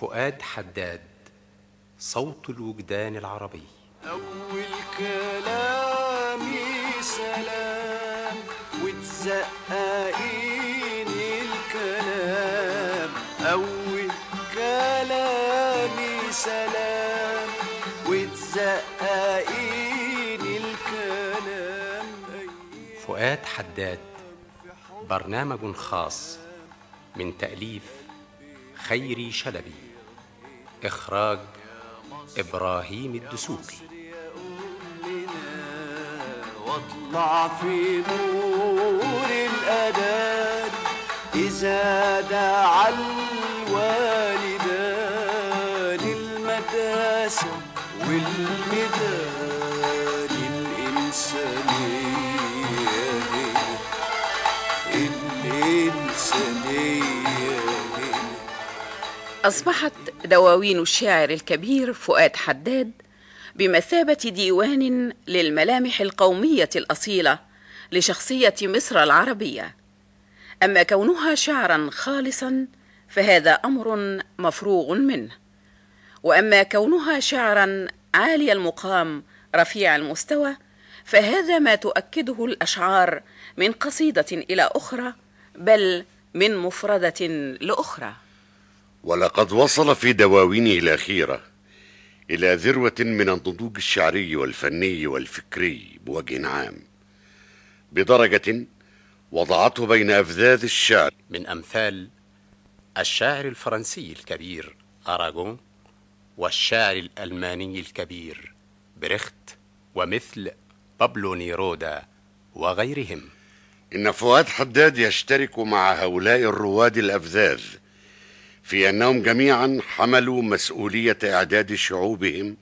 فؤاد حداد صوت الوجدان العربي. أول كلامي سلام وتزققين الكلام. أول كلامي سلام وتزققين الكلام. فؤاد حداد برنامج خاص من تأليف خيري شلبي. إخراج إبراهيم الدسوقي. واطلع في نور الأذان إذا دعا الوالدان أصبحت دواوين الشاعر الكبير فؤاد حداد بمثابة ديوان للملامح القومية الأصيلة لشخصية مصر العربية. أما كونها شعرا خالصا فهذا أمر مفروغ منه. وأما كونها شعرا عالي المقام رفيع المستوى فهذا ما تؤكده الأشعار من قصيدة إلى أخرى بل من مفردة لأخرى. ولقد وصل في دواوينه الأخيرة إلى ذروة من النضوج الشعري والفني والفكري بوجه عام. بدرجة وضعته بين أفذاذ الشعر. من أمثال الشاعر الفرنسي الكبير أراغون والشاعر الألماني الكبير بريخت ومثل بابلو نيرودا وغيرهم. إن فؤاد حداد يشترك مع هؤلاء الرواد الأفذاذ في أنهم جميعا حملوا مسؤولية إعداد شعوبهم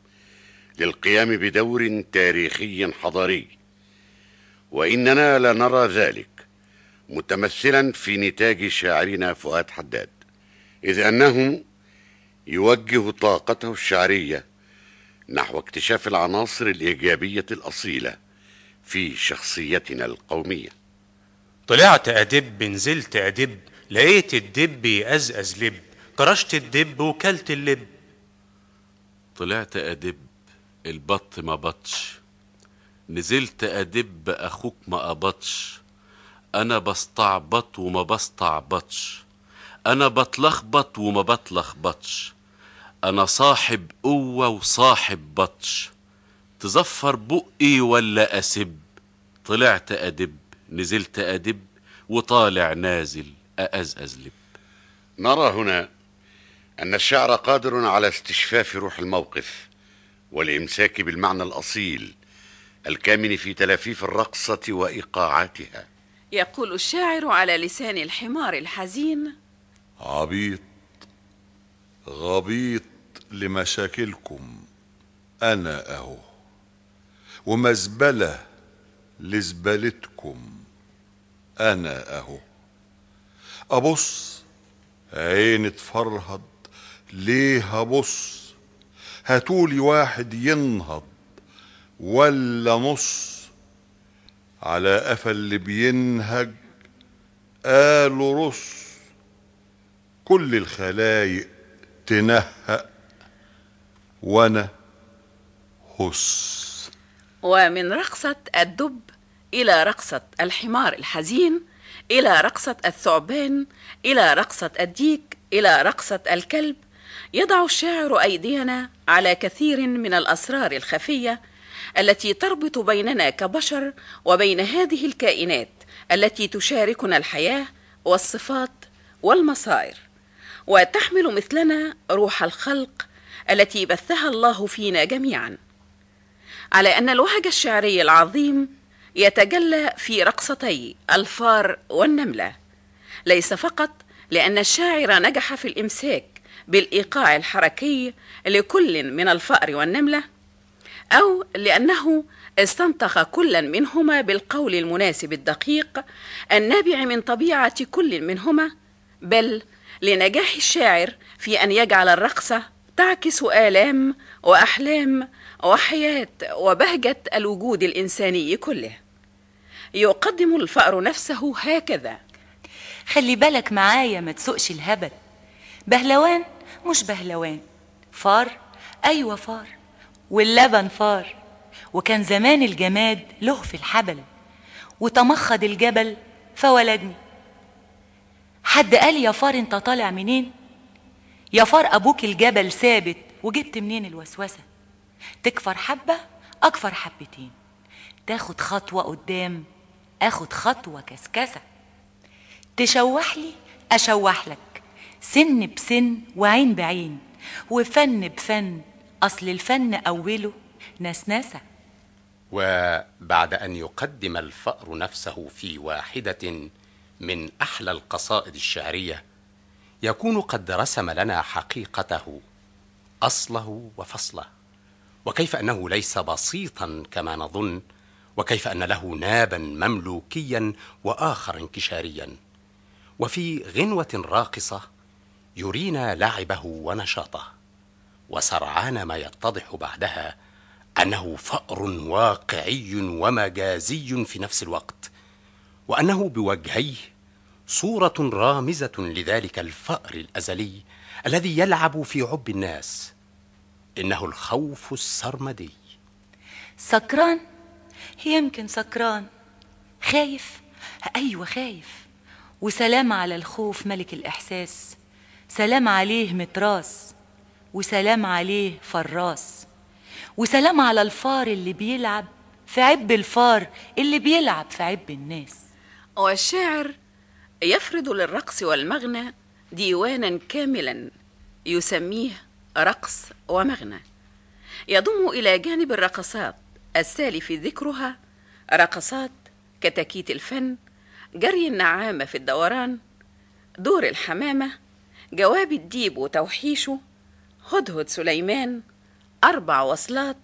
للقيام بدور تاريخي حضاري. وإننا لنرى ذلك متمثلا في نتاج شاعرنا فؤاد حداد إذ أنه يوجه طاقته الشعرية نحو اكتشاف العناصر الإيجابية الأصيلة في شخصيتنا القومية. طلعت أدب نزلت أدب لقيت الدب يأزأز لب. كرشت الدب وكلت اللب. طلعت أدب البط ما بطش. نزلت أدب أخوك ما قبطش أنا بستعبط وما بستعبطش. أنا بتلخبط وما بتلخبطش. أنا صاحب قوة وصاحب بطش. تزفر بقي ولا أسب؟ طلعت أدب نزلت أدب وطالع نازل أأزأز لب نرى هنا أن الشعر قادر على استشفاف روح الموقف والإمساك بالمعنى الأصيل الكامن في تلافيف الرقصة وإيقاعاتها. يقول الشاعر على لسان الحمار الحزين عبيط غبيط لمشاكلكم أنا أهو. ومزبلة لزبالتكم أنا أهو. أبص عيني تفرهد ليه أبص هاتولي واحد ينهض ولا نص. على قفا اللي بينهج قالوا رص. كل الخلايق تنهق وأنا هس ومن رقصة الدب إلى رقصة الحمار الحزين إلى رقصة الثعبان إلى رقصة الديك إلى رقصة الكلب يضع الشاعر أيدينا على كثير من الأسرار الخفية التي تربط بيننا كبشر وبين هذه الكائنات التي تشاركنا الحياة والصفات والمصائر. وتحمل مثلنا روح الخلق التي بثها الله فينا جميعا. على أن الوهج الشعري العظيم يتجلى في رقصتي الفار والنملة. ليس فقط لأن الشاعر نجح في الإمساك بالإيقاع الحركي لكل من الفأر والنملة أو لأنه استنطق كلا منهما بالقول المناسب الدقيق النابع من طبيعة كل منهما بل لنجاح الشاعر في أن يجعل الرقصة تعكس آلام وأحلام وحياة وبهجة الوجود الإنساني كله. يقدم الفأر نفسه هكذا. خلي بالك معايا ما تسوقش الهبل. بهلوان مش بهلوان فار؟ أيوة فار واللبن فار. وكان زمان الجماد له في الحبل وتمخض الجبل فولدني. حد قال يا فار أنت طالع منين؟ يا فار أبوك الجبل ثابت وجبت منين الوسوسة؟ تكفر حبة أكفر حبتين. تاخد خطوة قدام آخد خطوة كسكسة. تشوح لي أشوح لك. سن بسن وعين بعين وفن بفن أصل الفن أوله نسنسه وبعد أن يقدم الفأر نفسه في واحدة من أحلى القصائد الشعرية يكون قد رسم لنا حقيقته أصله وفصله. وكيف أنه ليس بسيطا كما نظن وكيف أن له نابا مملوكيا وآخر انكشاريا. وفي غنوة راقصة يرينا لعبه ونشاطه وسرعان ما يتضح بعدها أنه فأر واقعي ومجازي في نفس الوقت وأنه بوجهيه صورة رامزة لذلك الفأر الأزلي الذي يلعب في عب الناس. إنه الخوف السرمدي. سكران؟ يمكن سكران. خايف؟ أيوه خايف. وسلام على الخوف ملك الإحساس. سلام عليه متراس وسلام عليه فراس وسلام على الفار اللي بيلعب في عب الفار اللي بيلعب في عب الناس. والشاعر يفرض للرقص والمغنى ديوانا كاملا يسميه رقص ومغنى. يضم إلى جانب الرقصات السالف ذكرها رقصات كتاكيت الفن جري النعامة في الدوران دور الحمامة جواب الديب وتوحيشه هدهد سليمان أربع وصلات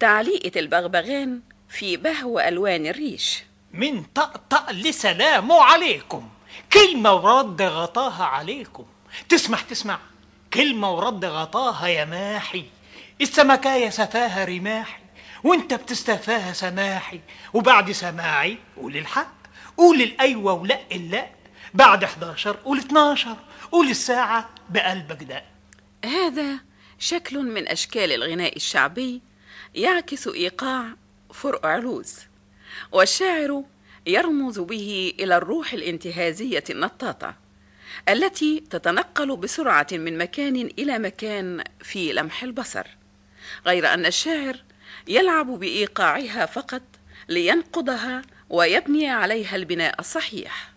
تعليقة البغبغان في بهو ألوان الريش. من طقطق لسلام عليكم كلمة ورد غطاها عليكم. تسمح تسمع. كلمة ورد غطاها يا ماحي. السمكاية سفاها رماحي وانت بتستفاها سماحي. وبعد سماعي قول الحق قول الأيوة ولا اللا بعد 11 قول 12 قول الساعة بقلبك دق هذا شكل من أشكال الغناء الشعبي يعكس إيقاع فرق علوز والشاعر يرمز به إلى الروح الانتهازية النطاطة التي تتنقل بسرعة من مكان إلى مكان في لمح البصر غير أن الشاعر يلعب بإيقاعها فقط لينقضها ويبني عليها البناء الصحيح.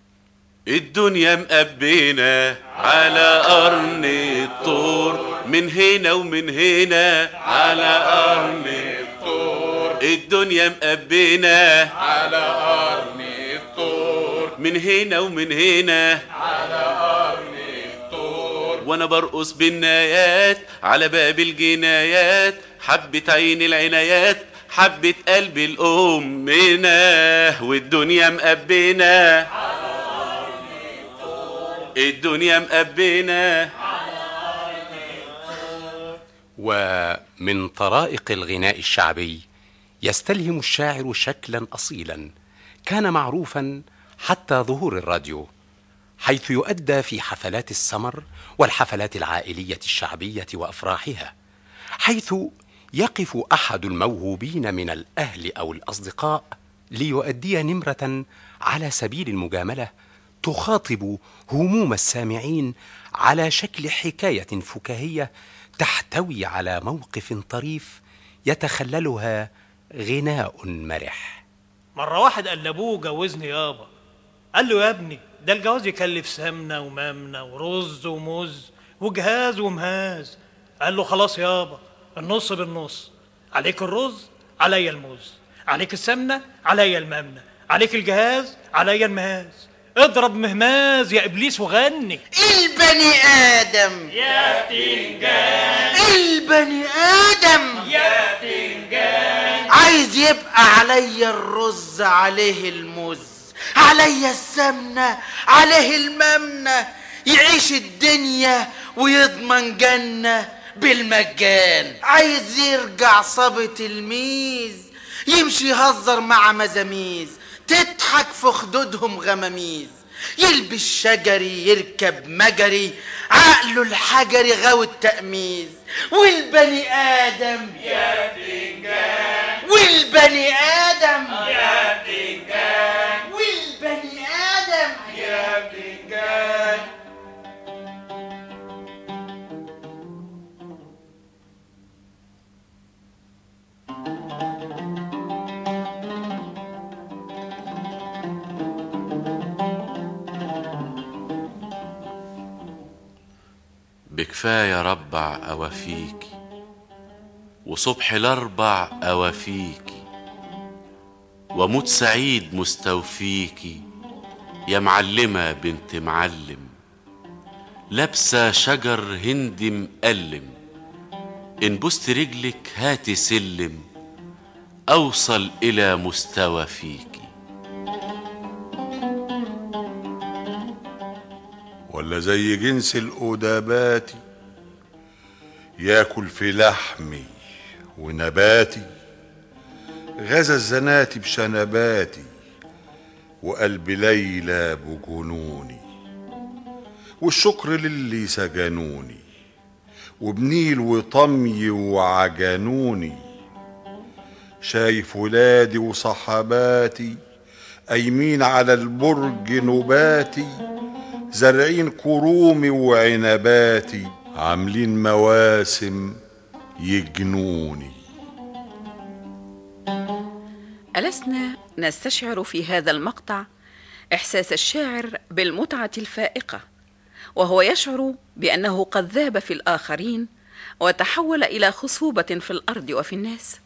الدنيا مقبينا على قرن الطور. من هنا ومن هنا على قرن الطور. الدنيا مقبينا على قرن الطور. من هنا ومن هنا على قرن الطور. وأنا برقص بالنايات على باب الجنايات. حبة عين العنايات حبة قلب الأمنا والدنيا مقبنا الدنيا مقبنا ومن طرائق الغناء الشعبي يستلهم الشاعر شكلا اصيلا كان معروفا حتى ظهور الراديو حيث يؤدى في حفلات السمر والحفلات العائلية الشعبية وأفراحها حيث يقف أحد الموهوبين من الأهل أو الأصدقاء ليؤدي نمرة على سبيل المجاملة تخاطب هموم السامعين على شكل حكاية فكاهية تحتوي على موقف طريف يتخللها غناء مرح. مرة واحد قال لأبوه جوزني يابا. قال له يا ابني ده الجواز يكلف سمنة وممنة ورز وموز وجهاز ومهاز. قال له خلاص يابا النص بالنص. عليك الرز عليا الموز. عليك السمنة عليا الممنة. عليك الجهاز عليا المهاز. اضرب مهماز يا إبليس وغني. البني آدم. يا تنجان البني آدم. يا تنجان. عايز يبقى عليا الرز عليه الموز عليا السمنة عليه الممنة. يعيش الدنيا ويضمن جنة بالمجان. عايز يرجع صبي تلميذ يمشي يهزر مع مزاميز. تضحك في خدودهم غماميز. يلبس شجري يركب مجري. عقله الحجري غاوي التأميز. والبني آدم يا بتنجان والبني آدم بكفاية ربع أوافيكي وصبح الأربع أوافيكي وموت سعيد مستوفيكي يا معلمة بنت معلم لابسة شجر هندي مقلم إن بوست رجلك هاتي سلم أوصل إلى مستوى فيكي ولا زي جنس الأدابات ياكل في لحمي ونباتي غزا الزناتي بشنباتي وقلب ليلى بجنوني والشكر للي سجنوني وبنيل وطمي وعجنوني شايف ولادي وصحباتي قايمين على البرج نباتي زارعين كرومي وعنباتي. عاملين مواسم يجنوني. ألسنا نستشعر في هذا المقطع إحساس الشاعر بالمتعة الفائقة وهو يشعر بأنه قد ذاب في الآخرين وتحول إلى خصوبة في الأرض وفي الناس.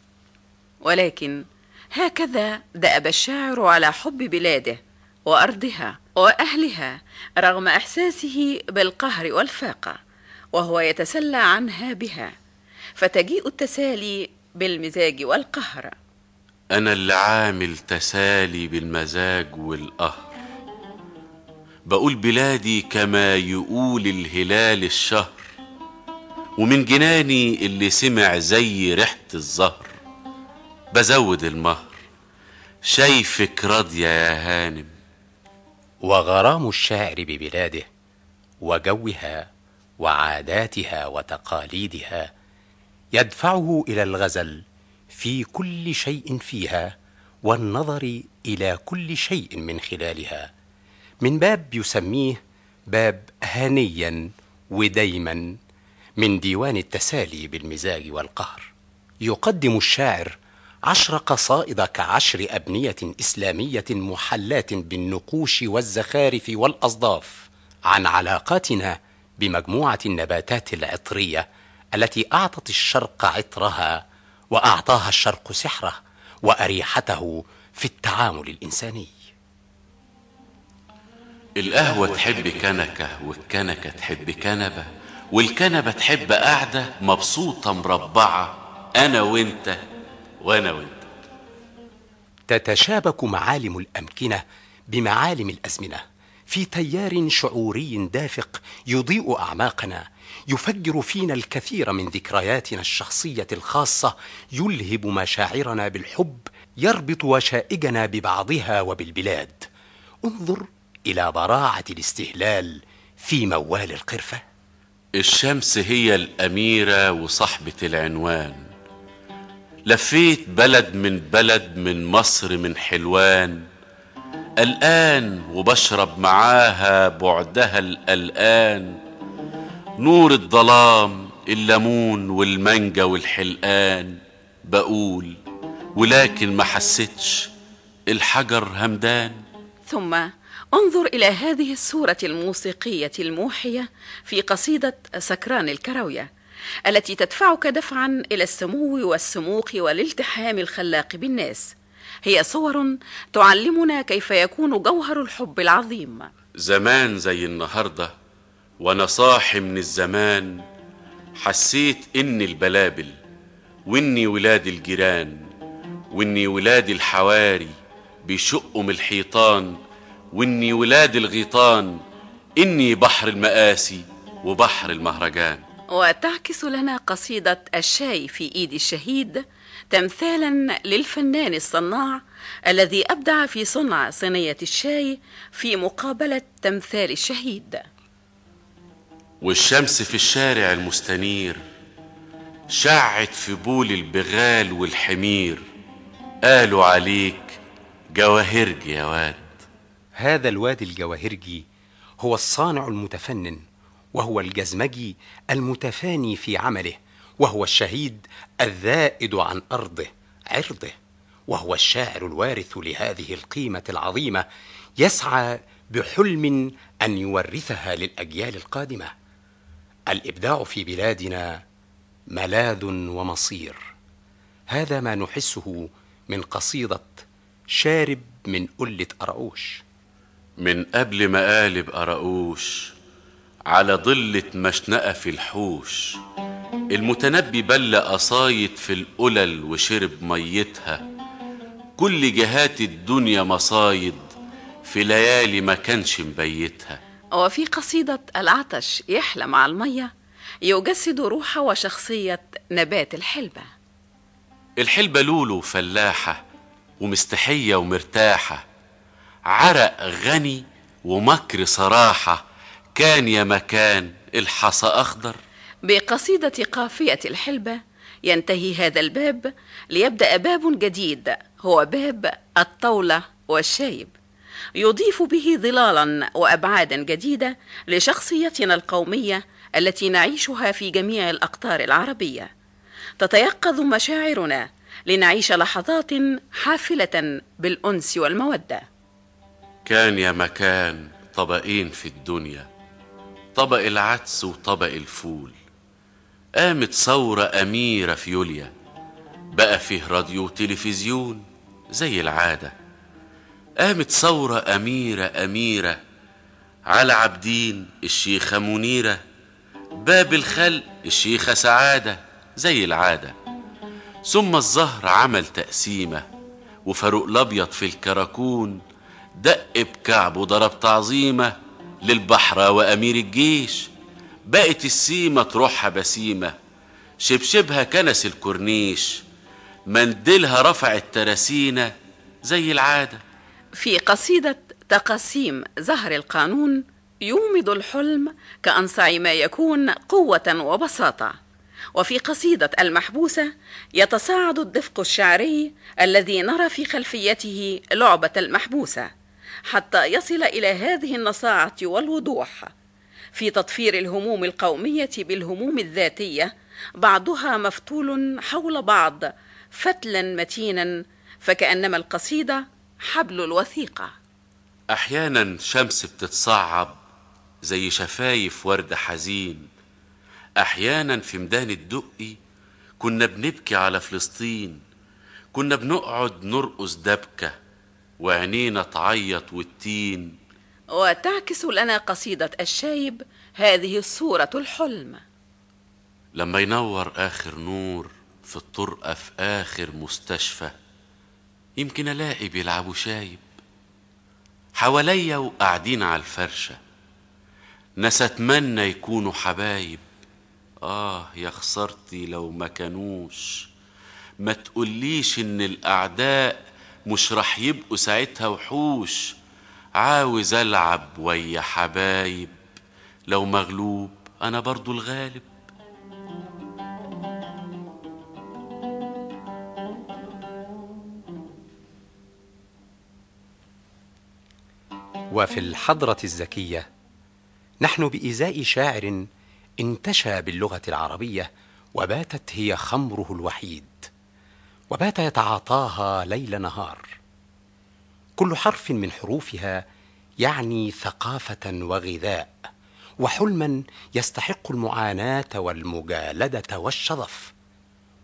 ولكن هكذا دأب الشاعر على حب بلاده وأرضها وأهلها رغم إحساسه بالقهر والفاقة. وهو يتسلى عنها بها فتجيء التسالي بالمزاج والقهر. أنا اللي عامل تسالي بالمزاج والقهر. بقول بلادي كما يقول الهلال الشهر ومن جناني اللي سمع زي ريحة الزهر. بزود المهر شايفك راضية يا هانم. وغرام الشاعر ببلاده وجوها وعاداتها وتقاليدها يدفعه إلى الغزل في كل شيء فيها والنظر إلى كل شيء من خلالها. من باب يسميه باب هنيا وديما من ديوان التسالي بالمزاج والقهر. يقدم الشاعر عشر قصائد كعشر أبنية إسلامية محلاة بالنقوش والزخارف والأصداف عن علاقاتنا بمجموعة النباتات العطرية التي أعطت الشرق عطرها وأعطاها الشرق سحره وأريحته في التعامل الإنساني. القهوة تحب كنكة والكنكة تحب كنبة والكنبة تحب قاعدة مبسوطة مربعة أنا وأنت وأنا وأنت. تتشابك معالم الأمكنة بمعالم الأزمنة. في تيار شعوري دافق يضيء أعماقنا يفجر فينا الكثير من ذكرياتنا الشخصية الخاصة يلهب مشاعرنا بالحب يربط وشائجنا ببعضها وبالبلاد. انظر إلى براعة الاستهلال في موال القرفة. الشمس هي الأميرة وصاحبة العنوان. لفيت بلد من بلد من مصر من حلوان. قلقان وبشرب معاها بعدها القلقان نور الظلام الليمون والمانجا والحلقان بقول ولكن ما حسيتش الحجر همدان. ثم انظر إلى هذه الصورة الموسيقية الموحية في قصيدة سكران الكراوية التي تدفعك دفعا إلى السمو والسموق والالتحام الخلاق بالناس. هي صور تعلمنا كيف يكون جوهر الحب العظيم. زمان زي النهاردة وأنا صاحي من الزمان. حسيت إني البلابل وإني ولاد الجيران وإني ولاد الحواري بيشقوا من الحيطان وإني ولاد الغيطان إني بحر المآسي وبحر المهرجان. وتعكس لنا قصيدة الشاي في إيد الشهيد تمثالا للفنان الصناع الذي أبدع في صنع صينية الشاي في مقابلة تمثال الشهيد. والشمس في الشارع المستنير شعت في بول البغال والحمير. قالوا عليك جواهرجي يا واد. هذا الواد الجواهرجي هو الصانع المتفنن وهو الجزمجي المتفاني في عمله. وهو الشهيد الذائد عن أرضه عرضه. وهو الشاعر الوارث لهذه القيمة العظيمة يسعى بحلم أن يورثها للأجيال القادمة. الإبداع في بلادنا ملاذ ومصير. هذا ما نحسه من قصيدة شارب من قلة اراوش من قبل ما قالب قراقوش على ضلة مشنقة في الحوش. المتنبي بل قصايد في القلل وشرب ميتها. كل جهات الدنيا مصايد في ليالي ما كانش مبيتها. وفي قصيدة العطش يحلى مع المية يجسد روح وشخصية نبات الحلبة. الحلبة لولو فلاحة ومستحية ومرتاحة. عرق غني ومكر صراحة كان يا مكان الحصى أخضر. بقصيدة قافية الحلبة ينتهي هذا الباب ليبدأ باب جديد هو باب الطاولة والشايب. يضيف به ظلالا وأبعادا جديدة لشخصيتنا القومية التي نعيشها في جميع الأقطار العربية. تتيقظ مشاعرنا لنعيش لحظات حافلة بالأنس والمودة. كان يا مكان طبقين في الدنيا طبق العدس وطبق الفول. قامت ثورة أميرة في يوليا. بقى فيه راديو وتلفزيون زي العادة. قامت ثورة أميرة أميرة على عابدين الشيخة منيرة باب الخلق الشيخة سعادة زي العادة. ثم الزهر عمل تقسيمة وفاروق الأبيض في الكراكون دق بكعبه ضرب تعظيمة للبحرة وأمير الجيش. بقت السيمة تروحها بسيمة. شبشبها كنس الكورنيش. منديلها رفع التراسينة زي العادة. في قصيدة تقاسيم زهر القانون يومض الحلم كأنصع ما يكون قوة وبساطة. وفي قصيدة المحبوسة يتصاعد الدفق الشعري الذي نرى في خلفيته لعبة المحبوسة حتى يصل إلى هذه النصاعة والوضوح. في تطفير الهموم القومية بالهموم الذاتية بعضها مفتول حول بعض فتلا متينا فكأنما القصيدة حبل الوثيقة. أحيانا شمس بتتصعب زي شفايف ورد حزين. أحيانا في ميدان الدقي كنا بنبكي على فلسطين. كنا بنقعد نرقص دبكة وعينينا تعيط والتين. وتعكس لنا قصيدة الشايب هذه الصورة الحلم. لما ينور آخر نور في الطرقة في آخر مستشفى يمكن ألاقي بيلعبوا شايب. حواليا وقاعدين على الفرشة ناس أتمنى يكونوا حبايب. آه يا خسرتي لو ما كانوش. ما تقوليش إن الأعداء مش رح يبقوا ساعتها وحوش. عاوز ألعب ويا حبايب لو مغلوب أنا برضو الغالب. وفي الحضرة الزكية نحن بإزاء شاعر انتشى باللغة العربية وباتت هي خمره الوحيد. وبات يتعاطاها ليل نهار. كل حرف من حروفها يعني ثقافة وغذاء وحلما يستحق المعاناة والمجالدة والشظف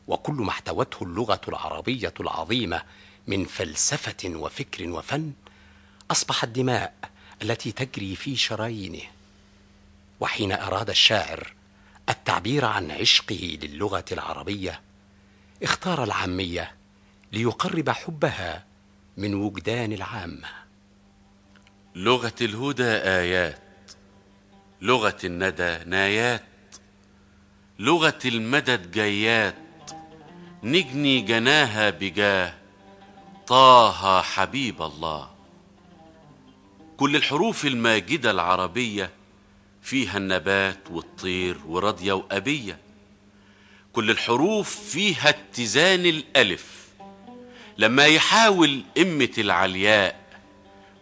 وكل ما احتوته اللغة العربية العظيمة من فلسفة وفكر وفن أصبح الدماء التي تجري في شرايينه وحين أراد الشاعر التعبير عن عشقه للغة العربية اختار العامية ليقرب حبها من وجدان العامة لغة الهدى آيات. لغة الندى نايات. لغة المدد جيات. نجني جناها بجاه. طه حبيب الله. كل الحروف الماجدة العربية فيها النبات والطير ورضية وأبية. كل الحروف فيها اتزان الألف. لما يحاول إمة العلياء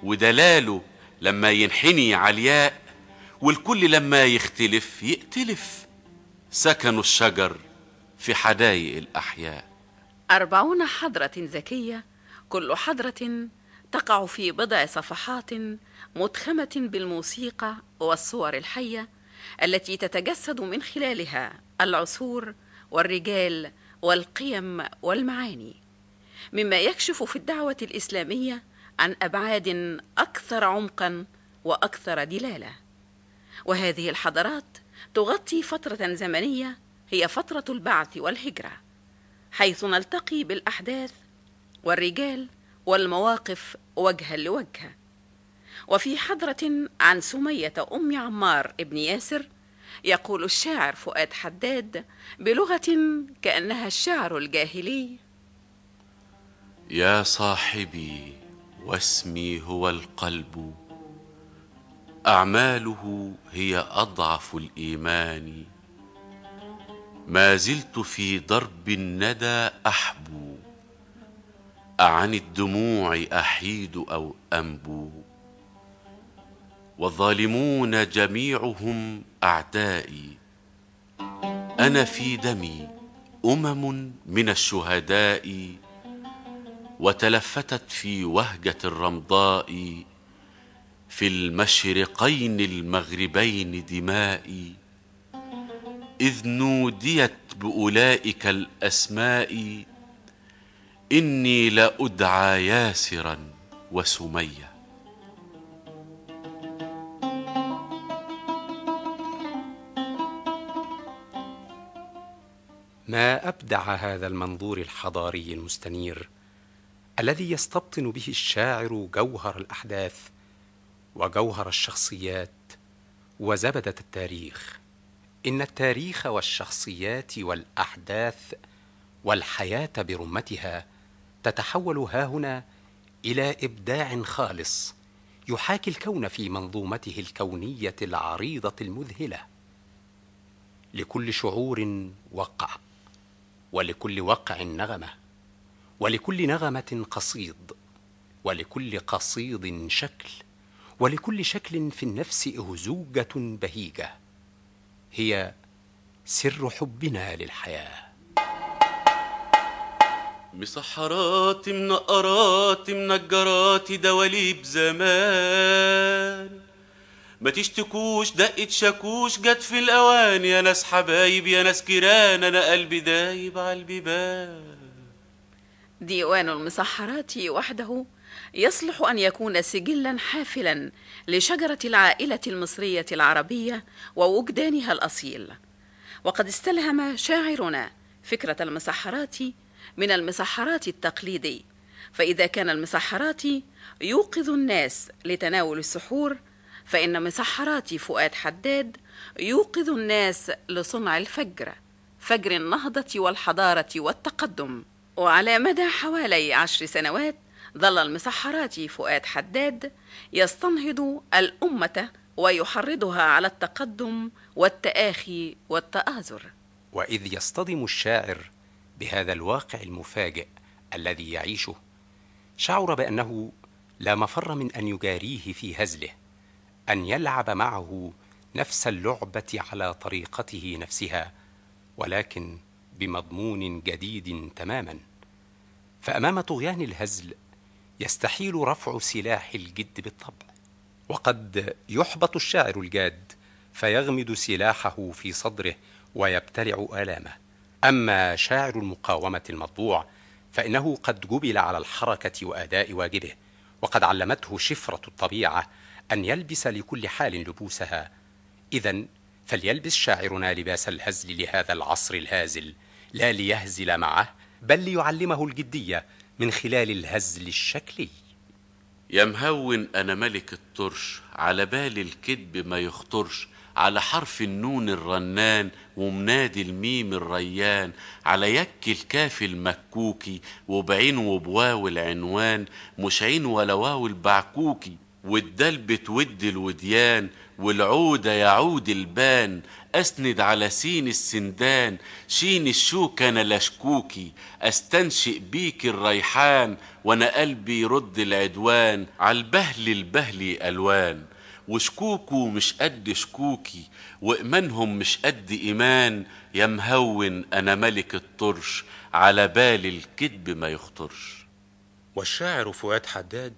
ودلاله لما ينحني علياء والكل لما يختلف يختلف سكنوا الشجر في حدايق الأحياء. أربعون حضرة ذكية كل حضرة تقع في بضع صفحات متخمة بالموسيقى والصور الحية التي تتجسد من خلالها العصور والرجال والقيم والمعاني. مما يكشف في الدعوة الإسلامية عن أبعاد أكثر عمقا وأكثر دلالة. وهذه الحضارات تغطي فترة زمنية هي فترة البعث والهجرة حيث نلتقي بالأحداث والرجال والمواقف وجها لوجه. وفي حضرة عن سمية أم عمار ابن ياسر يقول الشاعر فؤاد حداد بلغة كأنها الشعر الجاهلي يا صاحبي واسمي هو القلب. أعماله هي أضعف الإيمان. ما زلت في درب الندى أحبو. اعن الدموع أحيد أو أنبو. والظالمون جميعهم أعدائي. أنا في دمي أمم من الشهداء. وتلفتت في وهجة الرمضاء في المشرقين المغربين دمائي إذ نوديت بأولئك الأسماء إني لأدعى ياسرا وسمية. ما أبدع هذا المنظور الحضاري المستنير؟ الذي يستبطن به الشاعر جوهر الأحداث وجوهر الشخصيات وزبدة التاريخ. إن التاريخ والشخصيات والأحداث والحياة برمتها تتحول هاهنا إلى إبداع خالص يحاكي الكون في منظومته الكونية العريضة المذهلة. لكل شعور وقع ولكل وقع نغمة. ولكل نغمة قصيد ولكل قصيد شكل ولكل شكل في النفس اهزوجه بهيجة. هي سر حبنا للحياة. مسحرات منقرات منجرات دواليب زمان. ما تشتكوش دقة شاكوش جت في الأوان. يا ناس حبايب يا ناس كيران أنا قلبي دايب على البيبان. ديوان المسحرات وحده يصلح أن يكون سجلا حافلا لشجرة العائلة المصرية العربية ووجدانها الأصيل. وقد استلهم شاعرنا فكرة المسحرات من المسحرات التقليدي. فإذا كان المسحرات يوقظ الناس لتناول السحور فإن مسحرات فؤاد حداد يوقظ الناس لصنع الفجر فجر النهضة والحضارة والتقدم. وعلى مدى حوالي عشر سنوات ظل المسحرات فؤاد حداد يستنهض الأمة ويحرضها على التقدم والتآخي والتآزر. وإذ يصطدم الشاعر بهذا الواقع المفاجئ الذي يعيشه شعر بأنه لا مفر من أن يجاريه في هزله أن يلعب معه نفس اللعبة على طريقته نفسها ولكن بمضمون جديد تماما. فأمام طغيان الهزل يستحيل رفع سلاح الجد بالطبع وقد يحبط الشاعر الجاد فيغمد سلاحه في صدره ويبتلع آلامه. أما شاعر المقاومة المطبوع فإنه قد جبل على الحركة وأداء واجبه وقد علمته شفرة الطبيعة أن يلبس لكل حال لبوسها. اذا فليلبس شاعرنا لباس الهزل لهذا العصر الهازل لا ليهزل معه بل ليعلمه الجدية من خلال الهزل الشكلي. يا مهون أنا ملك الطرش على بالي الكذب ما يخطرش على حرف النون الرنان ومنادي الميم الريان على يك الكاف المكوكي وبعين وبواو العنوان مش عين ولا واو البعكوكي والدال بتود الوديان والعودة يعود البان. أسند على سين السندان. شين الشوك أنا لشكوكي أستنشئ بيك الريحان. وأنا قلبي يرد العدوان. عالبهل البهل ألوان. وشكوكو مش قد شكوكي وإيمانهم مش قد إيمان. يا مهون أنا ملك الطرش. على بالي الكذب ما يخطرش. والشاعر فؤاد حداد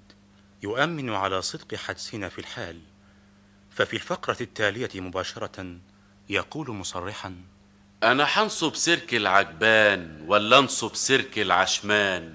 يؤمن على صدق حدسنا في الحال. ففي الفقرة التالية مباشرة يقول مصرحا أنا حنصب سيرك العجبان ولا انصب سيرك العشمان؟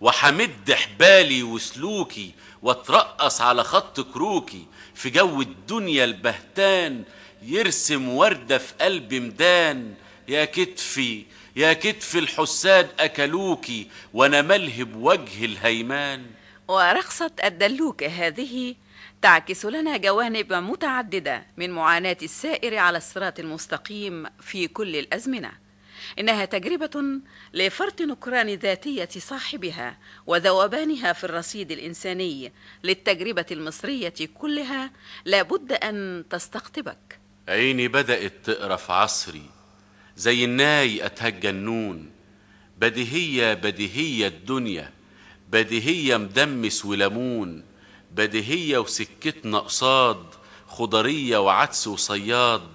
وحمد حبالي وسلوكي واترقص على خط كروكي في جو الدنيا البهتان يرسم وردة في قلب مدان. يا كتفي يا كتف الحساد أكلوكي وأنا ملهب وجه الهيمان. ورقصة الدلوكة هذه تعكس لنا جوانب متعددة من معاناة السائر على الصراط المستقيم في كل الأزمنة. إنها تجربة لفرط نكران ذاتية صاحبها وذوبانها في الرصيد الإنساني للتجربة المصرية كلها لابد أن تستقطبك. عيني بدأت تقرا في عصري زي الناي أتهجى النون. بديهية بديهية الدنيا بديهية مدمس وليمون. بديهية وسكتنا قصاد خضرية وعدس وصياد.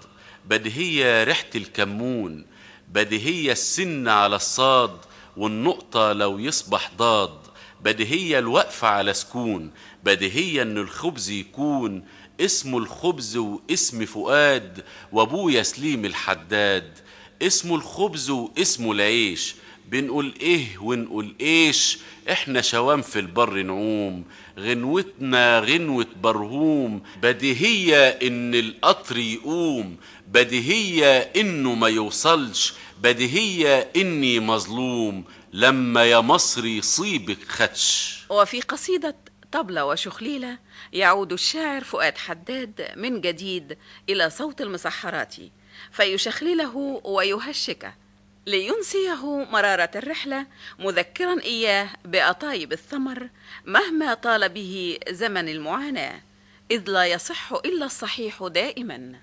بديهية ريحة الكمون بديهية السن على الصاد والنقطة لو يصبح ضاد. بديهية الوقفة على سكون بديهية إن الخبز يكون. اسمه الخبز واسم فؤاد وابويا سليم الحداد. اسمه الخبز واسمه العيش بنقول إيه ونقول إيش؟ إحنا شوام في البر نعوم غنوتنا غنوة برهوم. بديهية إن القطر يقوم بديهية إنه ما يوصلش بديهية إني مظلوم. لما يا مصر يصيبك خدش وفي قصيدة طبلة وشخليلة يعود الشاعر فؤاد حداد من جديد إلى صوت المسحرات. فيشخلله ويهشكه لينسيه مرارة الرحلة مذكرا إياه بأطايب الثمر مهما طال به زمن المعاناة إذ لا يصح إلا الصحيح دائما.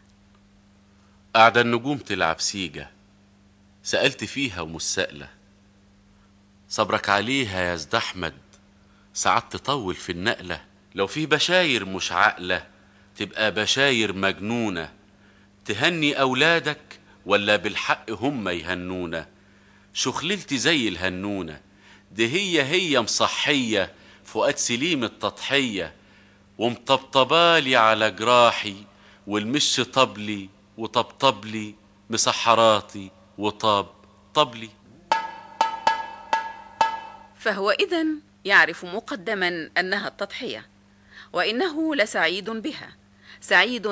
قاعدة النجوم تلعب سيجة سألت فيها ومش سائلة صبرك عليها يا زد أحمد ساعات تطول في النقلة. لو في بشاير مش عاقلة تبقى بشاير مجنونة. تهني أولادك ولا بالحق هم يهنونا شخللتي زي الهنونة دي هي هي مصحية فؤاد سليم التضحية. ومطبطبالي على جراحي والمش طبلي وطبطبلي مسحراتي وطاب طبلي فهو إذا يعرف مقدما أنها التضحية وإنه لسعيد بها. سعيد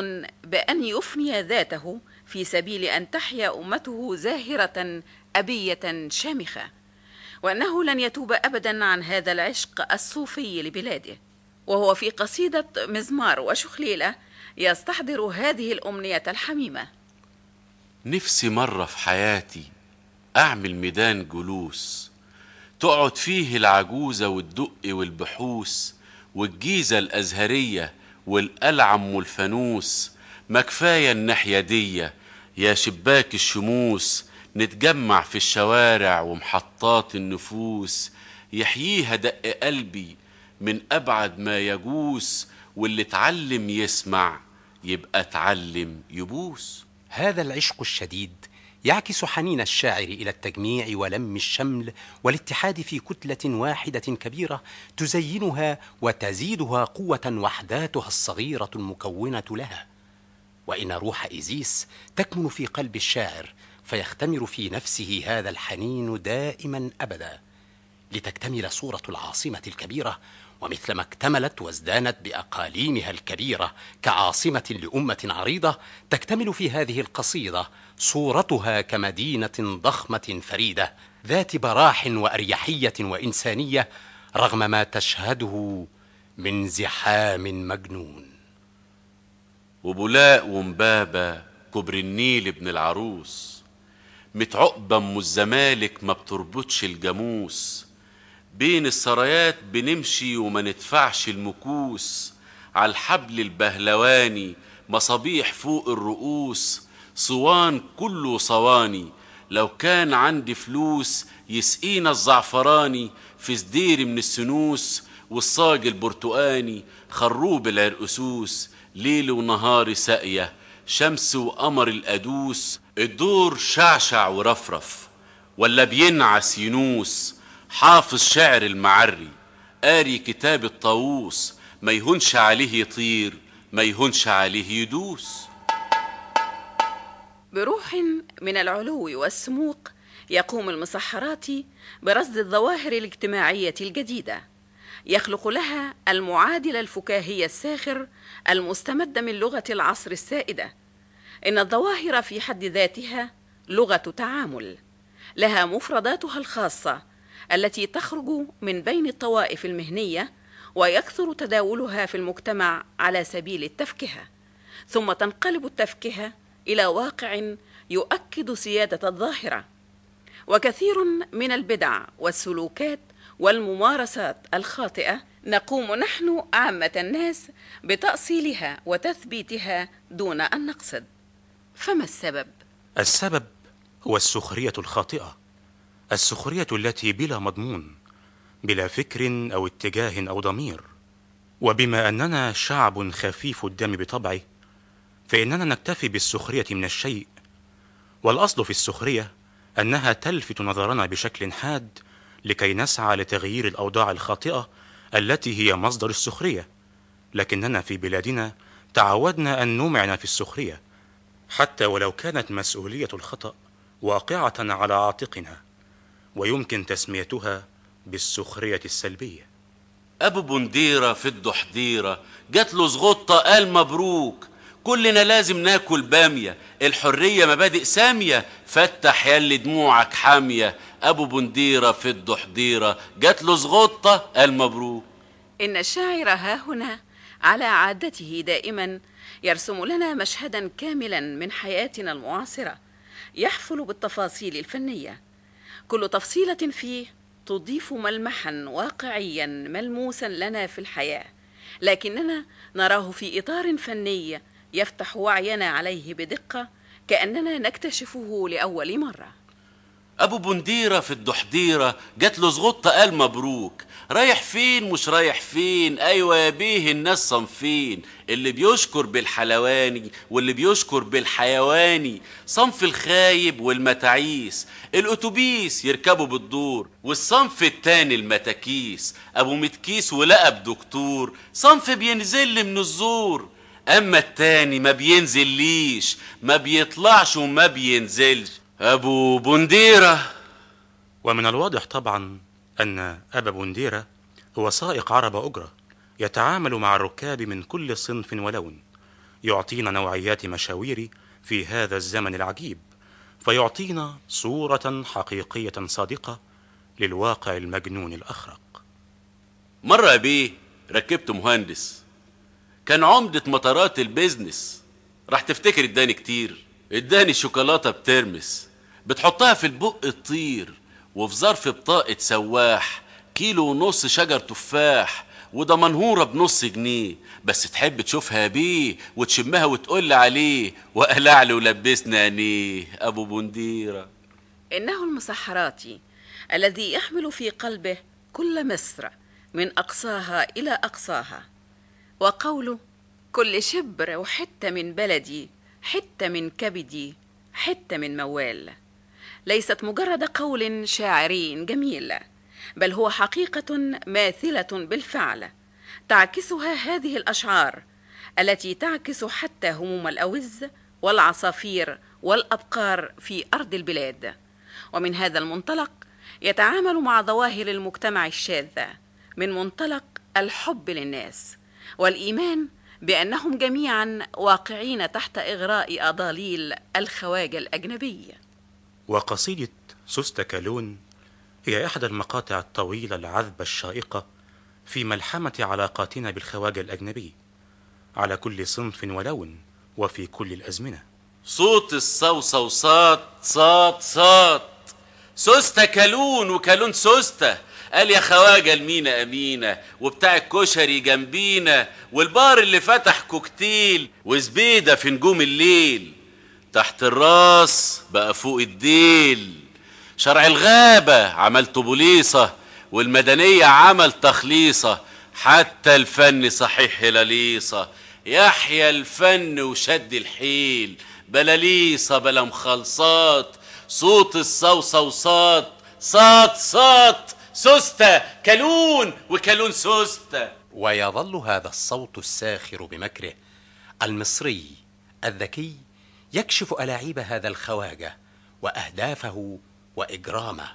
بأن يفني ذاته في سبيل أن تحيا أمته زاهرة أبية شامخة وأنه لن يتوب أبدا عن هذا العشق الصوفي لبلاده. وهو في قصيدة مزمار وشخليلة يستحضر هذه الأمنية الحميمة. نفسي مرة في حياتي أعمل ميدان جلوس تقعد فيه العجوزة والدق والبحوث والجيزة الأزهرية والقلعم والفانوس ما كفاية الناحية دي يا شباك الشموس نتجمع في الشوارع ومحطات النفوس. يحييها دق قلبي من أبعد ما يجوس واللي اتعلم يسمع يبقى اتعلم يبوس. هذا العشق الشديد يعكس حنين الشاعر إلى التجميع ولم الشمل والاتحاد في كتلة واحدة كبيرة تزينها وتزيدها قوة وحداتها الصغيرة المكونة لها. وإن روح إيزيس تكمن في قلب الشاعر فيختمر في نفسه هذا الحنين دائما ابدا لتكتمل صورة العاصمة الكبيرة ومثلما اكتملت وازدانت بأقاليمها الكبيرة كعاصمة لأمة عريضة تكتمل في هذه القصيدة صورتها كمدينة ضخمة فريدة ذات براح وأريحية وإنسانية رغم ما تشهده من زحام مجنون. وبولاق ومبابة كبر النيل ابن العروس. مت عقبة أم الزمالك ما بتربطش الجاموس. بين السرايات بنمشي وما ندفعش المكوس. على الحبل البهلواني مصابيح فوق الرؤوس. صوان كله صواني. لو كان عندي فلوس يسقينا الزعفراني. في سدير من السنوس والصاج البرتقاني. خروب العرقسوس. ليل ونهار ساقية شمس وقمر القدوس الدور شعشع ورفرف ولا بينعس ينوس حافظ شعر المعري قاري كتاب الطاووس ما يهونش عليه يطير ما يهونش عليه يدوس. بروح من العلو والسموق يقوم المسحراتي برصد الظواهر الاجتماعية الجديدة. يخلق لها المعادل الفكاهي الساخر المستمد من لغة العصر السائدة. إن الظواهر في حد ذاتها لغة تعامل لها مفرداتها الخاصة التي تخرج من بين الطوائف المهنية ويكثر تداولها في المجتمع على سبيل التفكهة ثم تنقلب التفكهة إلى واقع يؤكد سيادة الظاهرة. وكثير من البدع والسلوكات والممارسات الخاطئة نقوم نحن عامة الناس بتأصيلها وتثبيتها دون أن نقصد. فما السبب؟ السبب هو السخرية الخاطئة السخرية التي بلا مضمون بلا فكر أو اتجاه أو ضمير. وبما أننا شعب خفيف الدم بطبعه فإننا نكتفي بالسخرية من الشيء. والأصل في السخرية أنها تلفت نظرنا بشكل حاد لكي نسعى لتغيير الأوضاع الخاطئة التي هي مصدر السخرية. لكننا في بلادنا تعودنا أن نمعن في السخرية حتى ولو كانت مسؤولية الخطأ واقعة على عاتقنا ويمكن تسميتها بالسخرية السلبية. أبو بنديرة في الدحديرة جات له زغطة قال مبروك. كلنا لازم ناكل بامية. الحرية مبادئ سامية. فتح ياللي دموعك حامية. أبو بنديرة في الدحديرة جات له زغطة قال مبروك. إن الشاعر ها هنا على عادته دائما يرسم لنا مشهدا كاملا من حياتنا المعاصرة. يحفل بالتفاصيل الفنية. كل تفصيلة فيه تضيف ملمحا واقعيا ملموسا لنا في الحياة. لكننا نراه في إطار فني يفتح وعينا عليه بدقة كأننا نكتشفه لأول مرة. أبو بنديرة في الدحديرة جات له زغطة قال مبروك. رايح فين مش رايح فين؟ أيوه يا بيه الناس صنفين. اللي بيشكر بالحلواني واللي بيشكر بالحيواني. صنف الخايب والمتاعيس. الأتوبيس يركبوا بالدور والصنف التاني المتاكيس. أبو متكيس ولقب دكتور. صنف بينزل من الزور. أما التاني ما بينزليش ما بيطلعش وما بينزلش. أبو بنديرة. ومن الواضح طبعا أن أبا بنديرة هو سائق عربة أجرة يتعامل مع الركاب من كل صنف ولون يعطينا نوعيات مشاوير في هذا الزمن العجيب فيعطينا صورة حقيقية صادقة للواقع المجنون الأخرق. مرة بيه ركبت مهندس. كان عمدة مطارات البيزنس. راح تفتكر اداني كتير. اداني شوكولاتة بترمس. بتحطها في البق تطير وفي ظرف بطاقة سواح كيلو ونص شجر تفاح وده منهورة بنص جنيه. بس تحب تشوفها بيه وتشمها وتقول عليه وقلع له ولبسنا عينيه. أبو بنديرة. إنه المسحراتي الذي يحمل في قلبه كل مصر من أقصاها إلى أقصاها. وقوله كل شبر وحتة من بلدي حتة من كبدي حتة من موال. ليست مجرد قول شاعري جميل بل هو حقيقة ماثلة بالفعل. تعكسها هذه الأشعار التي تعكس حتى هموم الأوز والعصافير والأبقار في أرض البلاد. ومن هذا المنطلق يتعامل مع ظواهر المجتمع الشاذة من منطلق الحب للناس. والإيمان بأنهم جميعا واقعين تحت إغراء أضاليل الخواجة الأجنبي. وقصيدة سوسته كالون هي إحدى المقاطع الطويلة العذبة الشائقة في ملحمة علاقاتنا بالخواجة الأجنبي على كل صنف ولون وفي كل الأزمنة. صوت الصوصو صات صات. صات سوسته كالون وكالون سوسته قال يا خواجة المينا أمينة وبتاع الكشري جنبينا والبار اللي فتح كوكتيل وزبيدة في نجوم الليل. تحت الراس بقى فوق الديل. شرع الغابة عملته بوليصه والمدنية عمل تخليصة حتى الفن صحيح هلاليصه يحيى الفن وشد الحيل بلا ليصة بلا مخلصات. صوت الصوصوصات صات صات. سوسته كالون وكالون سوسته ويظل هذا الصوت الساخر بمكره. المصري الذكي يكشف ألاعيب هذا الخواجة وأهدافه وإجرامه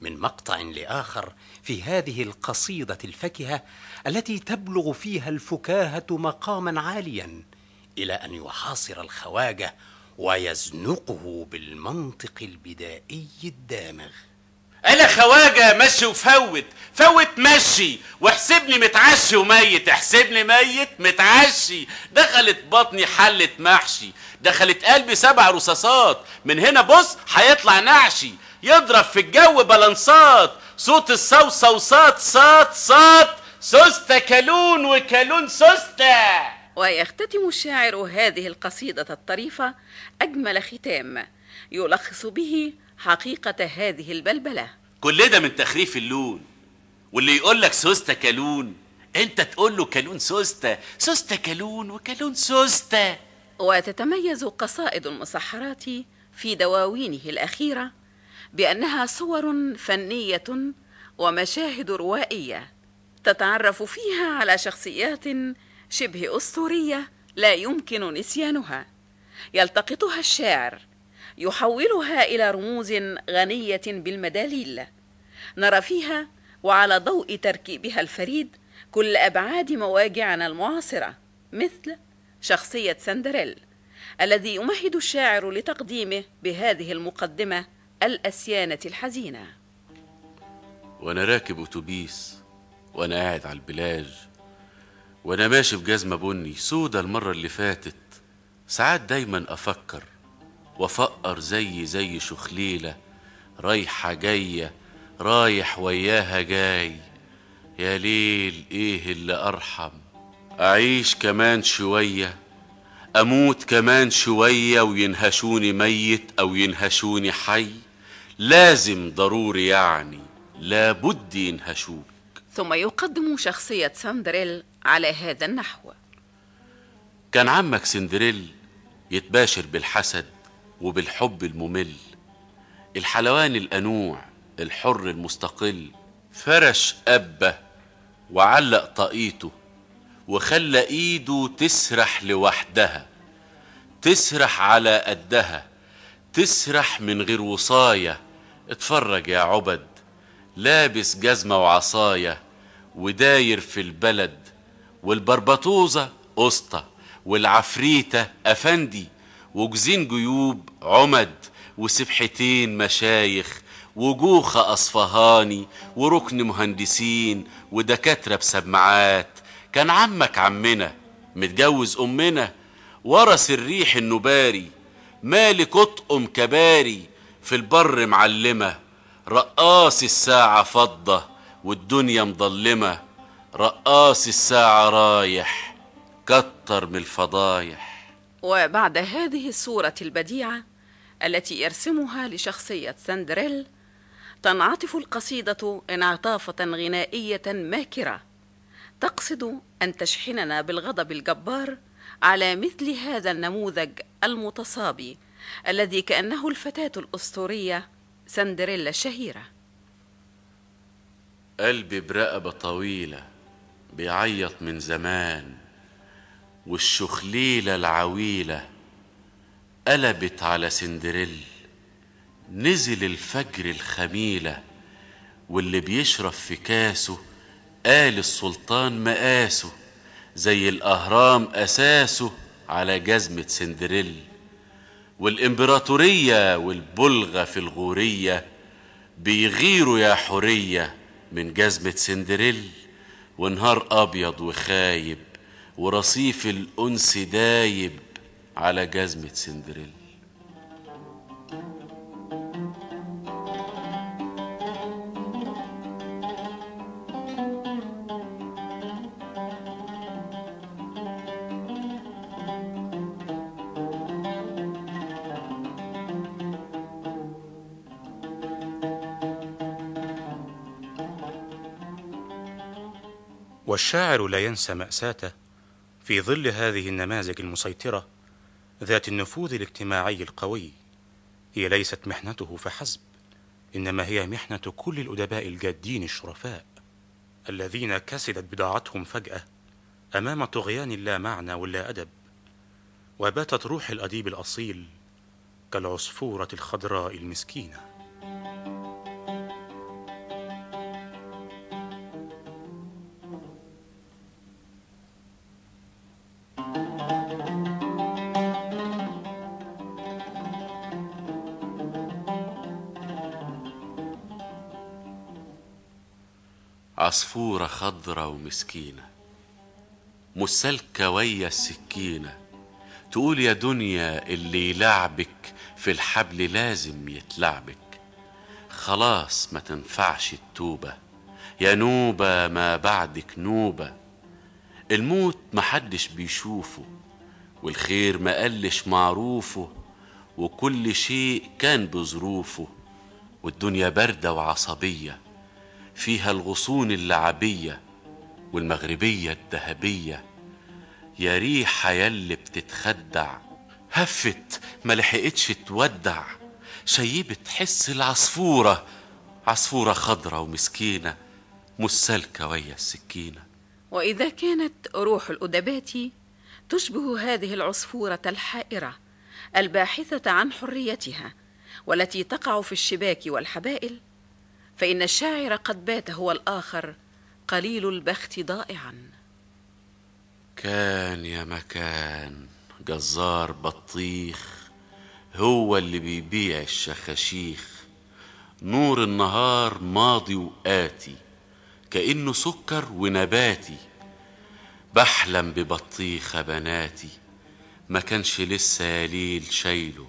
من مقطع لآخر في هذه القصيدة الفكهة التي تبلغ فيها الفكاهة مقاما عاليا إلى أن يحاصر الخواجة ويزنقه بالمنطق البدائي الدامغ. أنا خواجة مشي وفوت. فوت مشي. واحسبني متعشي وميت. احسبني ميت متعشي. دخلت بطني حلة محشي. دخلت قلبي سبع رصاصات. من هنا بص هيطلع نعشي. يضرب في الجو بلنصات. صوت الصوصوصات صات صات سوسته كالون وكالون سوسته ويختتم الشاعر هذه القصيدة الطريفة أجمل ختام. يلخص به حقيقة هذه البلبلة. كل ده من تخريف اللون. واللي يقول لك سوستة كالون انت تقول له كالون سوستة. سوستة كالون وكالون سوستة. وتتميز قصائد المسحرات في دواوينه الأخيرة بأنها صور فنية ومشاهد روائية تتعرف فيها على شخصيات شبه أسطورية لا يمكن نسيانها. يلتقطها الشاعر يحولها إلى رموز غنية بالمداليل. نرى فيها وعلى ضوء تركيبها الفريد كل أبعاد مواجعنا المعاصرة مثل شخصية سندريل الذي يمهد الشاعر لتقديمه بهذه المقدمة الأسيانة الحزينة. وأنا راكب أتوبيس وأنا قاعد على البلاج وأنا ماشي بجزمة بني سودة المرة اللي فاتت ساعات دايما أفكر وافقر زي زي شخليلة رايحة جاية رايح وياها جاي. يا ليل إيه اللي أرحم؟ أعيش كمان شوية أموت كمان شوية وينهشوني ميت أو ينهشوني حي. لازم ضروري يعني لابد ينهشوك. ثم يقدم شخصية سندريل على هذا النحو. كان عمك سندريل يتباشر بالحسد وبالحب الممل الحلوان الأنوع الحر المستقل فرش أبه وعلق طاقيته وخلى إيده تسرح لوحدها تسرح على قدها تسرح من غير وصاية اتفرج يا عبد لابس جزمة وعصاية وداير في البلد والبربطوزة قسطة والعفريتة أفندي وجزين جيوب عمد وسبحتين مشايخ وجوخة أصفهاني وركن مهندسين ودكاترة بسماعات كان عمك عمنا متجوز أمنا ورث الريح النباري مالك أطقم كباري في البر معلمة. رقاص الساعة فضة والدنيا مضلمة رقاص الساعة رايح كتر من الفضايح. وبعد هذه الصورة البديعة التي يرسمها لشخصية سندريل تنعطف القصيدة انعطافة غنائية ماكرة. تقصد أن تشحننا بالغضب الجبار على مثل هذا النموذج المتصابي الذي كأنه الفتاة الأسطورية سندريلا الشهيرة. قلبي برقبة طويلة بيعيط من زمان. والشخليلة العويلة قلبت على سندريل نزل الفجر الخميلة واللي بيشرب في كاسه قال السلطان مقاسه زي الأهرام أساسه على جزمة سندريل. والإمبراطورية والبلغة في الغورية بيغيروا يا حورية من جزمة سندريل ونهار أبيض وخايب ورصيف الأنس دايب على جزمة سندريل والشاعر لا ينسى مأساته في ظل هذه النماذج المسيطرة ذات النفوذ الاجتماعي القوي هي ليست محنته فحسب إنما هي محنة كل الأدباء الجادين الشرفاء الذين كسدت بضاعتهم فجأة أمام طغيان اللا معنى واللا أدب وباتت روح الأديب الأصيل كالعصفورة الخضراء المسكينة. عصفورة خضرة ومسكينة مسلكة ويا السكينة تقول يا دنيا اللي يلعبك في الحبل لازم يتلعبك. خلاص ما تنفعش التوبة يا نوبة ما بعدك نوبة. الموت محدش بيشوفه والخير ما قلش معروفه وكل شيء كان بظروفه والدنيا باردة وعصبية. فيها الغصون اللعبية والمغربية الذهبية. يا ريحة يلي بتتخدع. هفت ما لحقتش تودع. شيبت حس العصفورة. عصفورة خضرة ومسكينة مسلكة ويا السكينة. وإذا كانت روح الأدبات تشبه هذه العصفورة الحائرة الباحثة عن حريتها والتي تقع في الشباك والحبائل فإن الشاعر قد بات هو الآخر قليل البخت ضائعا. كان يا مكان جزار بطيخ هو اللي بيبيع الشخاشيخ. نور النهار ماضي وآتي كأنه سكر ونباتي. بحلم ببطيخة بناتي ما كانش لسه يا ليل شايله.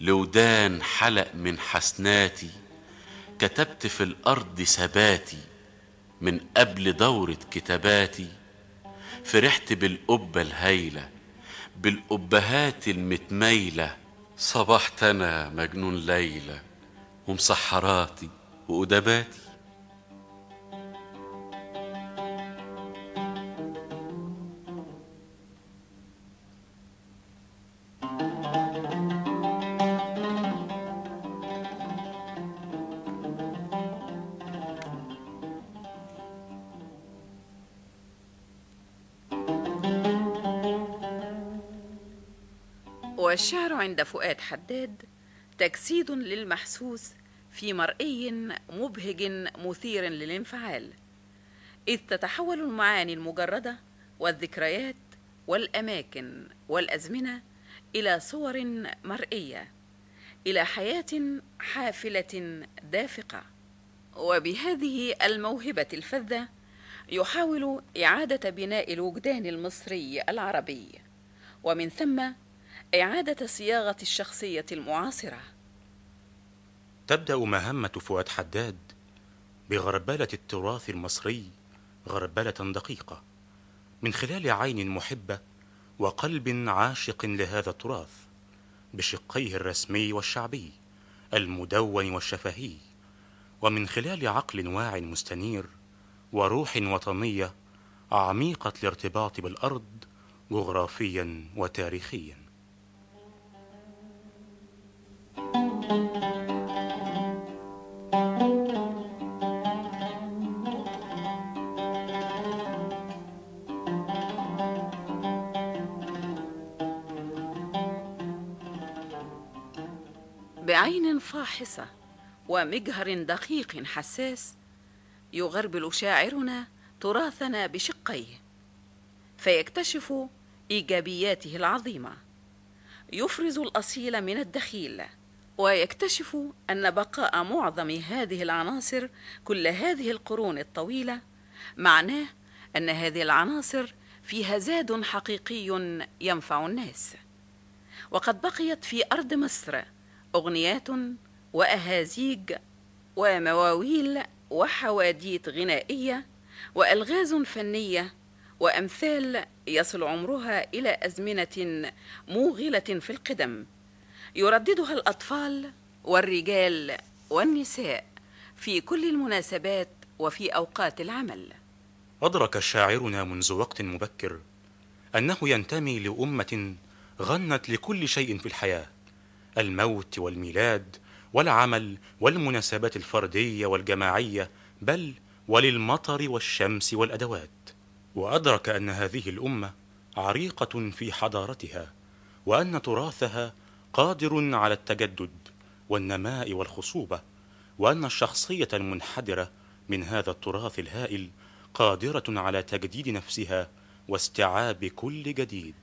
لودان حلق من حسناتي كتبت في الأرض ثباتي من قبل دورة كتاباتي. فرحت بالقبة الهايلة بالقبهات المتميلة صبحت أنا مجنون ليلى ومسحراتي وأدباتي عند فؤاد حداد تجسيد للمحسوس في مرئي مبهج مثير للانفعال. إذ تتحول المعاني المجردة والذكريات والأماكن والأزمنة إلى صور مرئية إلى حياة حافلة دافقة. وبهذه الموهبة الفذة يحاول إعادة بناء الوجدان المصري العربي. ومن ثم إعادة صياغة الشخصية المعاصرة. تبدأ مهمة فؤاد حداد بغربلة التراث المصري غربلة دقيقة من خلال عين محبة وقلب عاشق لهذا التراث بشقيه الرسمي والشعبي المدون والشفهي ومن خلال عقل واع مستنير وروح وطنية عميقة الارتباط بالأرض جغرافيا وتاريخيا. بعين فاحصة ومجهر دقيق حساس يغربل شاعرنا تراثنا بشقيه فيكتشف إيجابياته العظيمة يفرز الأصيل من الدخيل. ويكتشف أن بقاء معظم هذه العناصر كل هذه القرون الطويلة معناه أن هذه العناصر فيها زاد حقيقي ينفع الناس. وقد بقيت في أرض مصر أغنيات وأهازيج ومواويل وحواديت غنائية وألغاز فنية وأمثال يصل عمرها إلى أزمنة موغلة في القدم. يرددها الأطفال والرجال والنساء في كل المناسبات وفي أوقات العمل. أدرك شاعرنا منذ وقت مبكر أنه ينتمي لأمة غنت لكل شيء في الحياة الموت والميلاد والعمل والمناسبات الفردية والجماعية بل وللمطر والشمس والأدوات. وأدرك أن هذه الأمة عريقة في حضارتها وأن تراثها قادر على التجدد والنماء والخصوبة وأن الشخصية المنحدرة من هذا التراث الهائل قادرة على تجديد نفسها واستيعاب كل جديد.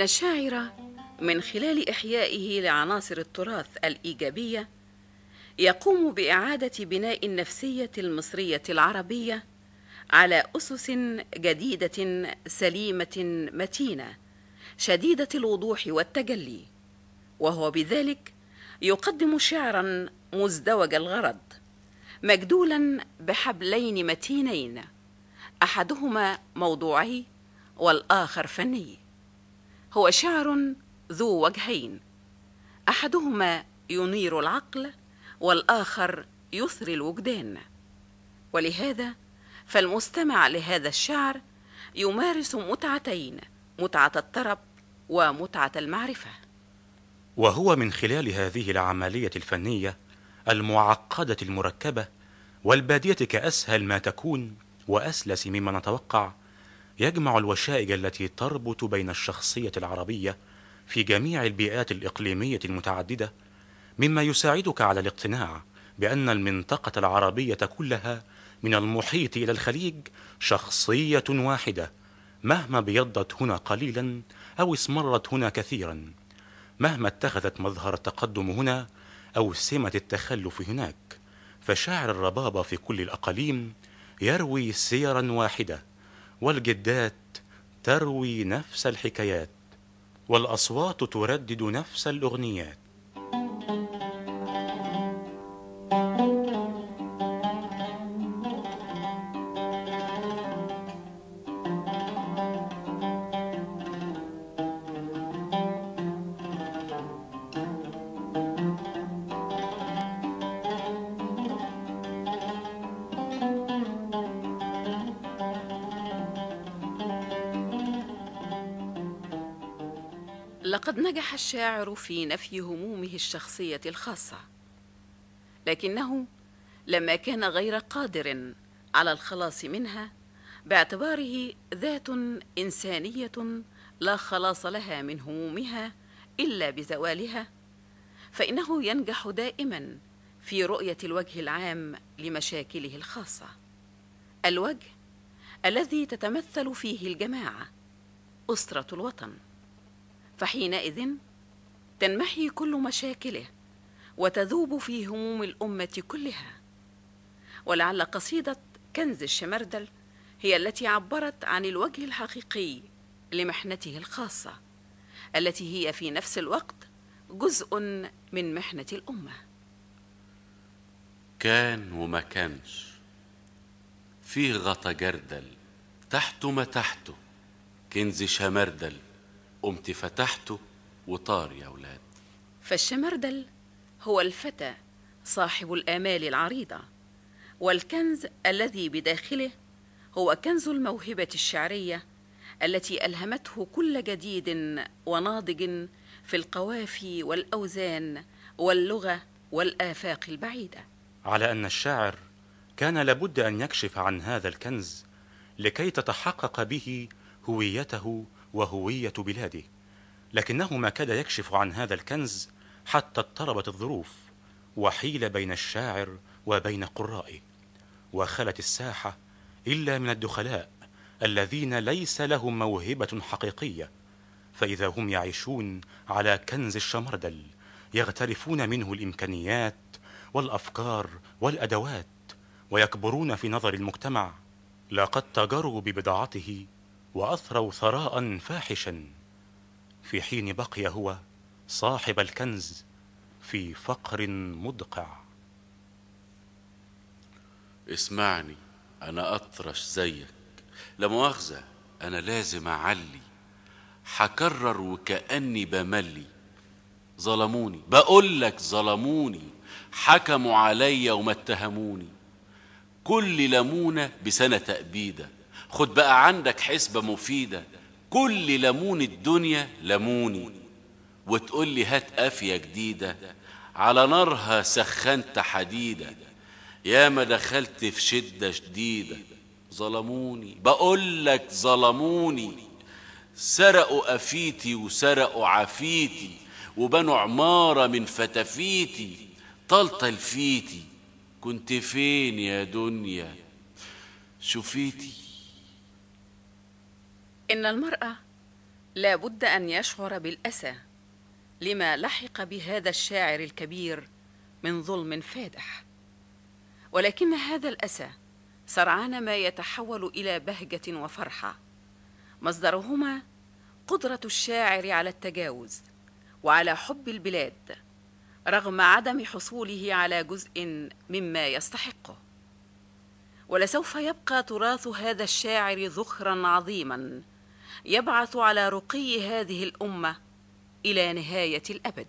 إن الشاعر من خلال إحيائه لعناصر التراث الإيجابية يقوم بإعادة بناء النفسية المصرية العربية على أسس جديدة سليمة متينة شديدة الوضوح والتجلي وهو بذلك يقدم شعرا مزدوج الغرض مجدولا بحبلين متينين أحدهما موضوعي والآخر فني. هو شعر ذو وجهين. أحدهما ينير العقل والآخر يثري الوجدان. ولهذا فالمستمع لهذا الشعر يمارس متعتين متعة الطرب ومتعة المعرفة. وهو من خلال هذه العملية الفنية المعقدة المركبة والبادية كأسهل ما تكون وأسلس مما نتوقع يجمع الوشائج التي تربط بين الشخصية العربية في جميع البيئات الإقليمية المتعددة مما يساعدك على الاقتناع بأن المنطقة العربية كلها من المحيط إلى الخليج شخصية واحدة مهما بيضت هنا قليلا أو اسمرت هنا كثيرا مهما اتخذت مظهر التقدم هنا أو سمة التخلف هناك. فشاعر الربابة في كل الأقاليم يروي سيرا واحدة والجدات تروي نفس الحكايات والأصوات تردد نفس الأغنيات. الشاعر في نفي همومه الشخصية الخاصة. لكنه لما كان غير قادر على الخلاص منها باعتباره ذات إنسانية لا خلاص لها من همومها إلا بزوالها. فإنه ينجح دائما في رؤية الوجه العام لمشاكله الخاصة. الوجه الذي تتمثل فيه الجماعة أسرة الوطن. فحينئذ تنمحي كل مشاكله وتذوب في هموم الأمة كلها. ولعل قصيدة كنز الشمردل هي التي عبرت عن الوجه الحقيقي لمحنته الخاصة التي هي في نفس الوقت جزء من محنة الأمة. كان وما كانش فيه غطا جردل تحته ما تحته كنز شمردل قمت فتحته وطار يا ولاد فالشمردل هو الفتى صاحب الآمال العريضة والكنز الذي بداخله هو كنز الموهبة الشعرية التي ألهمته كل جديد وناضج في القوافي والأوزان واللغة والآفاق البعيدة. على أن الشاعر كان لابد أن يكشف عن هذا الكنز لكي تتحقق به هويته وهوية بلاده. لكنه ما كاد يكشف عن هذا الكنز حتى اضطربت الظروف وحيل بين الشاعر وبين قرائه. وخلت الساحة إلا من الدخلاء الذين ليس لهم موهبة حقيقية. فإذا هم يعيشون على كنز الشمردل يغترفون منه الإمكانيات والأفكار والأدوات ويكبرون في نظر المجتمع. لقد تجروا ببضاعته وأثروا ثراء فاحشا. في حين بقي هو صاحب الكنز في فقر مدقع. اسمعني أنا أطرش زيك. لا مؤاخذة أنا لازم أعلي. حكرر وكأني بملي. ظلموني بقول لك ظلموني. حكموا عليا وما اتهموني. كل ليمونة بسنة تأبيدة. خد بقى عندك حسبة مفيدة. كل ليمون الدنيا ليموني وتقول لي هات قافية جديدة. على نارها سخنت حديدة. يا ما دخلت في شدة شديدة. ظلموني. بقول لك ظلموني. سرقوا قفيتي وسرقوا عفيتي. وبنوا عمارة من فتافيتي. طلطة الفيتي كنت فين يا دنيا؟ شوفيتي. إن المرأة لا بد أن يشعر بالأسى لما لحق بهذا الشاعر الكبير من ظلم فادح. ولكن هذا الأسى سرعان ما يتحول إلى بهجة وفرحة. مصدرهما قدرة الشاعر على التجاوز وعلى حب البلاد رغم عدم حصوله على جزء مما يستحقه ولسوف يبقى تراث هذا الشاعر ذخرا عظيما يبعث على رقي هذه الأمة إلى نهاية الأبد.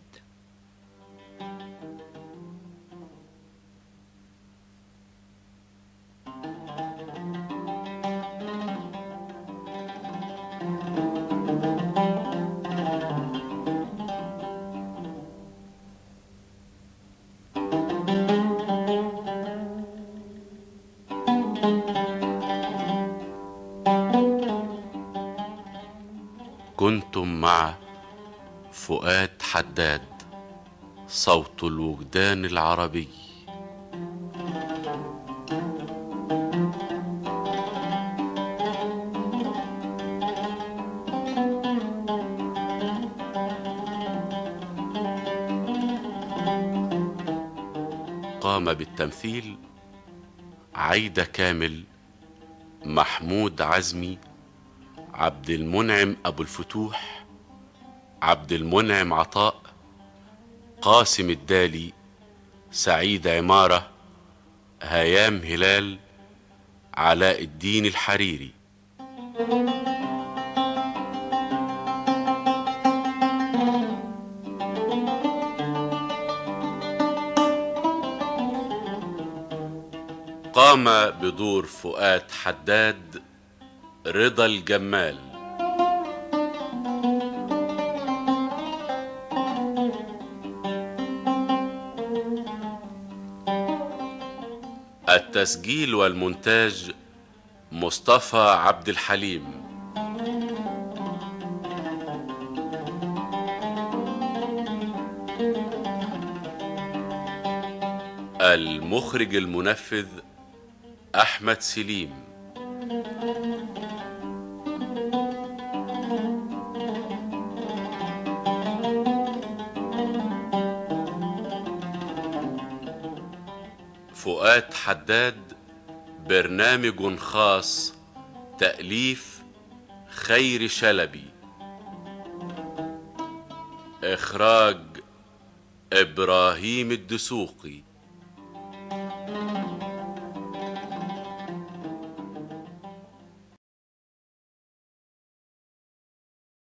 كنتم مع فؤاد حداد صوت الوجدان العربي. قام بالتمثيل عايدة كامل محمود عزمي. عبد المنعم أبو الفتوح عبد المنعم عطاء قاسم الدالي سعيد عمارة هيام هلال علاء الدين الحريري. قام بدور فؤاد حداد رضا الجمال. التسجيل والمونتاج مصطفى عبد الحليم. المخرج المنفذ أحمد سليم. فؤاد حداد برنامج خاص تأليف خير شلبي. إخراج إبراهيم الدسوقي.